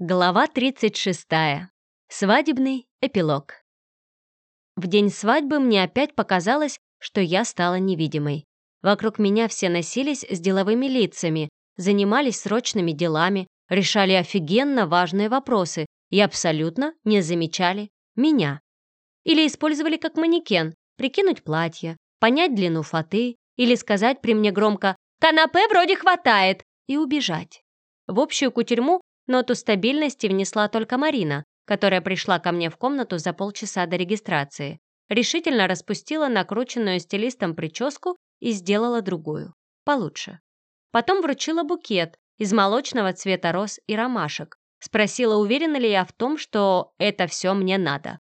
Глава 36. Свадебный эпилог. В день свадьбы мне опять показалось, что я стала невидимой. Вокруг меня все носились с деловыми лицами, занимались срочными делами, решали офигенно важные вопросы и абсолютно не замечали меня. Или использовали как манекен, прикинуть платье, понять длину фаты или сказать при мне громко «Канапе вроде хватает» и убежать. В общую кутерьму Ноту стабильности внесла только Марина, которая пришла ко мне в комнату за полчаса до регистрации. Решительно распустила накрученную стилистом прическу и сделала другую, получше. Потом вручила букет из молочного цвета роз и ромашек. Спросила, уверена ли я в том, что это все мне надо.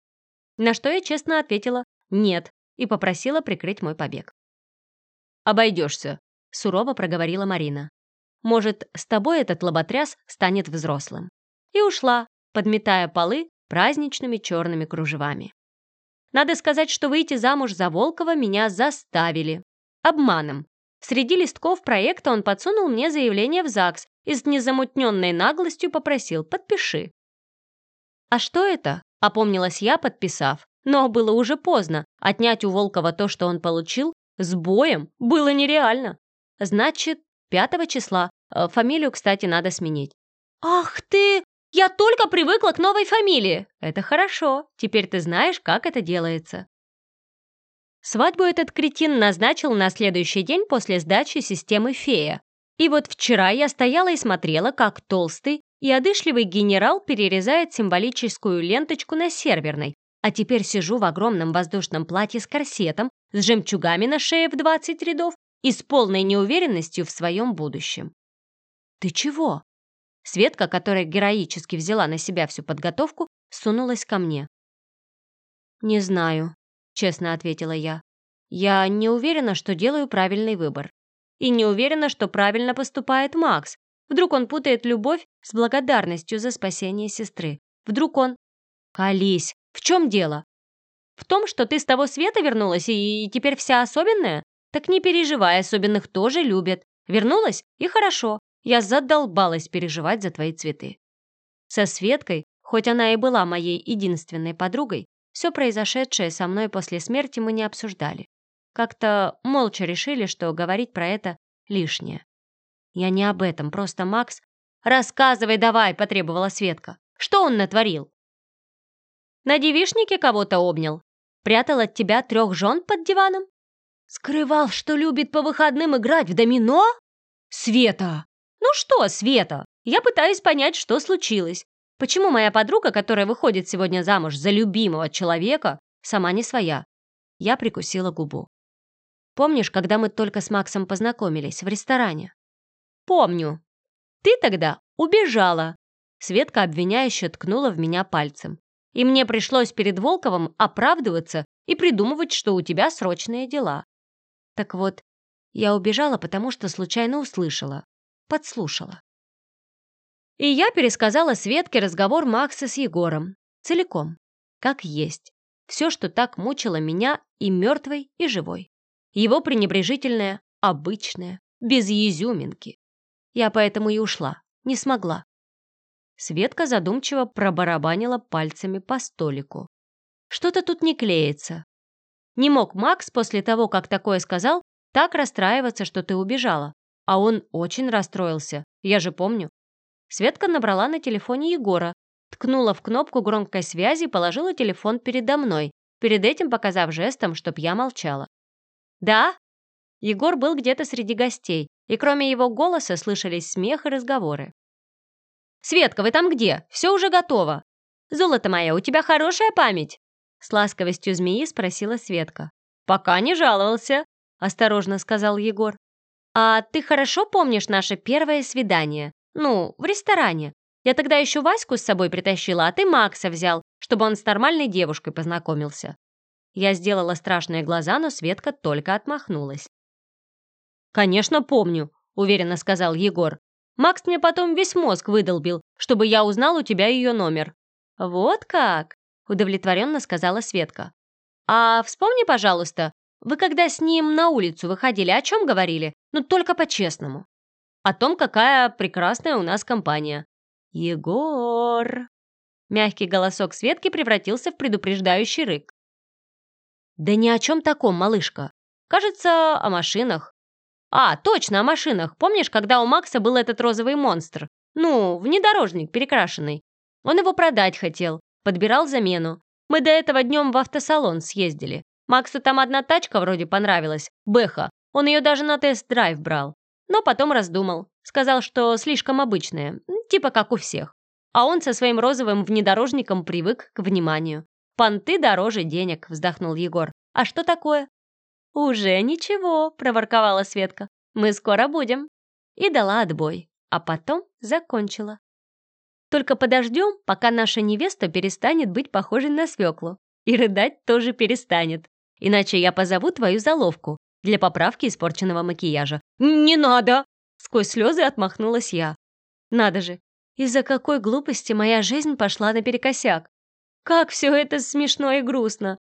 На что я честно ответила «нет» и попросила прикрыть мой побег. «Обойдешься», — сурово проговорила Марина. Может, с тобой этот лоботряс станет взрослым». И ушла, подметая полы праздничными черными кружевами. Надо сказать, что выйти замуж за Волкова меня заставили. Обманом. Среди листков проекта он подсунул мне заявление в ЗАГС и с незамутненной наглостью попросил «подпиши». «А что это?» – опомнилась я, подписав. Но было уже поздно. Отнять у Волкова то, что он получил, с боем было нереально. Значит, 5 числа. Э, фамилию, кстати, надо сменить». «Ах ты! Я только привыкла к новой фамилии!» «Это хорошо. Теперь ты знаешь, как это делается». Свадьбу этот кретин назначил на следующий день после сдачи системы «Фея». И вот вчера я стояла и смотрела, как толстый и одышливый генерал перерезает символическую ленточку на серверной, а теперь сижу в огромном воздушном платье с корсетом, с жемчугами на шее в 20 рядов и с полной неуверенностью в своем будущем. «Ты чего?» Светка, которая героически взяла на себя всю подготовку, сунулась ко мне. «Не знаю», — честно ответила я. «Я не уверена, что делаю правильный выбор. И не уверена, что правильно поступает Макс. Вдруг он путает любовь с благодарностью за спасение сестры. Вдруг он... Колись, в чем дело? В том, что ты с того света вернулась и теперь вся особенная? Так не переживай, особенных тоже любят. Вернулась, и хорошо. Я задолбалась переживать за твои цветы. Со Светкой, хоть она и была моей единственной подругой, все произошедшее со мной после смерти мы не обсуждали. Как-то молча решили, что говорить про это лишнее. Я не об этом, просто Макс... «Рассказывай давай!» — потребовала Светка. «Что он натворил?» «На девишнике кого-то обнял? Прятал от тебя трех жен под диваном? Скрывал, что любит по выходным играть в домино? Света! Ну что, Света? Я пытаюсь понять, что случилось. Почему моя подруга, которая выходит сегодня замуж за любимого человека, сама не своя? Я прикусила губу. Помнишь, когда мы только с Максом познакомились в ресторане? Помню. Ты тогда убежала. Светка обвиняюще ткнула в меня пальцем. И мне пришлось перед Волковым оправдываться и придумывать, что у тебя срочные дела. Так вот, я убежала, потому что случайно услышала, подслушала. И я пересказала Светке разговор Макса с Егором. Целиком. Как есть. Все, что так мучило меня и мертвой, и живой. Его пренебрежительное, обычное, без изюминки. Я поэтому и ушла. Не смогла. Светка задумчиво пробарабанила пальцами по столику. Что-то тут не клеится. Не мог Макс после того, как такое сказал, так расстраиваться, что ты убежала. А он очень расстроился, я же помню. Светка набрала на телефоне Егора, ткнула в кнопку громкой связи и положила телефон передо мной, перед этим показав жестом, чтоб я молчала. «Да?» Егор был где-то среди гостей, и кроме его голоса слышались смех и разговоры. «Светка, вы там где? Все уже готово!» «Золото мое, у тебя хорошая память!» С ласковостью змеи спросила Светка. «Пока не жаловался», — осторожно сказал Егор. «А ты хорошо помнишь наше первое свидание? Ну, в ресторане. Я тогда еще Ваську с собой притащила, а ты Макса взял, чтобы он с нормальной девушкой познакомился». Я сделала страшные глаза, но Светка только отмахнулась. «Конечно, помню», — уверенно сказал Егор. «Макс мне потом весь мозг выдолбил, чтобы я узнал у тебя ее номер». «Вот как?» Удовлетворенно сказала Светка. «А вспомни, пожалуйста, вы когда с ним на улицу выходили, о чем говорили? Ну, только по-честному». «О том, какая прекрасная у нас компания». Егор!» Мягкий голосок Светки превратился в предупреждающий рык. «Да ни о чем таком, малышка. Кажется, о машинах. А, точно, о машинах. Помнишь, когда у Макса был этот розовый монстр? Ну, внедорожник перекрашенный. Он его продать хотел, подбирал замену. Мы до этого днем в автосалон съездили. Максу там одна тачка вроде понравилась, Бэха. Он ее даже на тест-драйв брал. Но потом раздумал. Сказал, что слишком обычная, типа как у всех. А он со своим розовым внедорожником привык к вниманию. «Понты дороже денег», — вздохнул Егор. «А что такое?» «Уже ничего», — проворковала Светка. «Мы скоро будем». И дала отбой, а потом закончила. «Только подождем, пока наша невеста перестанет быть похожей на свеклу. И рыдать тоже перестанет. Иначе я позову твою заловку для поправки испорченного макияжа». «Не надо!» — сквозь слезы отмахнулась я. «Надо же, из-за какой глупости моя жизнь пошла наперекосяк. Как все это смешно и грустно.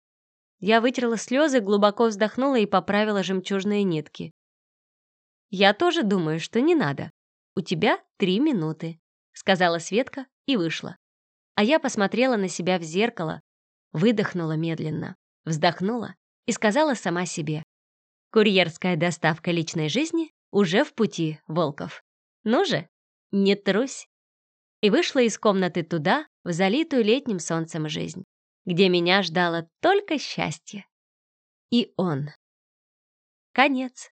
Я вытерла слезы, глубоко вздохнула и поправила жемчужные нитки. «Я тоже думаю, что не надо. У тебя три минуты», — сказала Светка и вышла. А я посмотрела на себя в зеркало, выдохнула медленно, вздохнула и сказала сама себе. «Курьерская доставка личной жизни уже в пути, Волков. Ну же, не трусь!» и вышла из комнаты туда, в залитую летним солнцем жизнь, где меня ждало только счастье. И он. Конец.